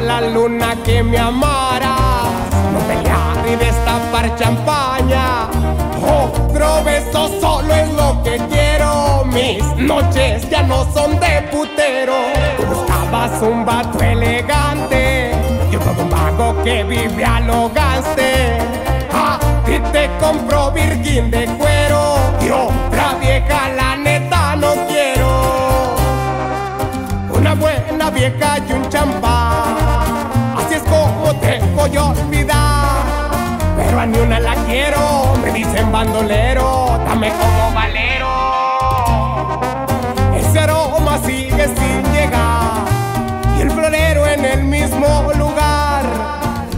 la luna que me amara, y destapar champaña. Otro beso solo es lo que quiero. Mis noches ya no son de putero. Buscabas un vato elegante, yo todo un vago que vive a lo gaste. A ti te compro virgin de cuero y otra vieja la neta no quiero. Una buena vieja y un champán te voy a olvidar. Ni una la quiero, me dicen bandolero, dame como valero. Ese aroma sigue sin llegar y el florero en el mismo lugar.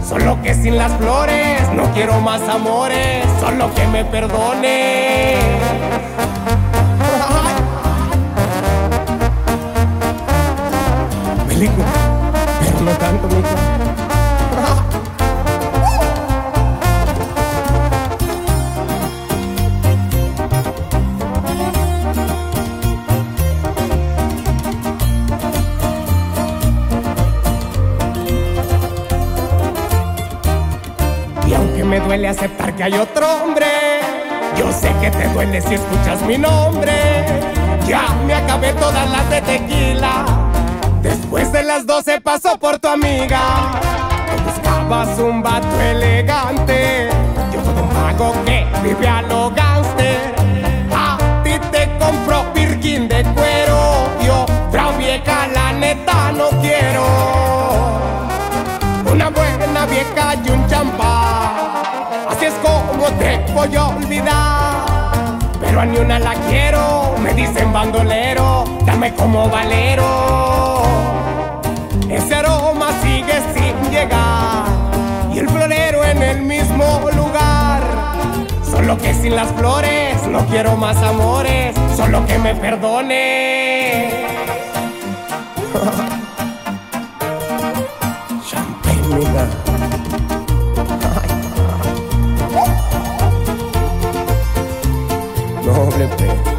Solo que sin las flores no quiero más amores, solo que me perdone. Melico, duele aceptar que hay otro hombre. Yo sé que te duele si escuchas mi nombre. Ya me acabé todas las de tequila. Después de las 12 pasó por tu amiga. buscabas un vato elegante. Yo todo un mago que vive a. A ti te compro Birkin de cuero. voy a olvidar. Pero a ni una la quiero, me dicen bandolero, dame como valero. Ese aroma sigue sin llegar y el florero en el mismo lugar. Solo que sin las flores no quiero más amores, solo que me perdone. Champagne, no doble P.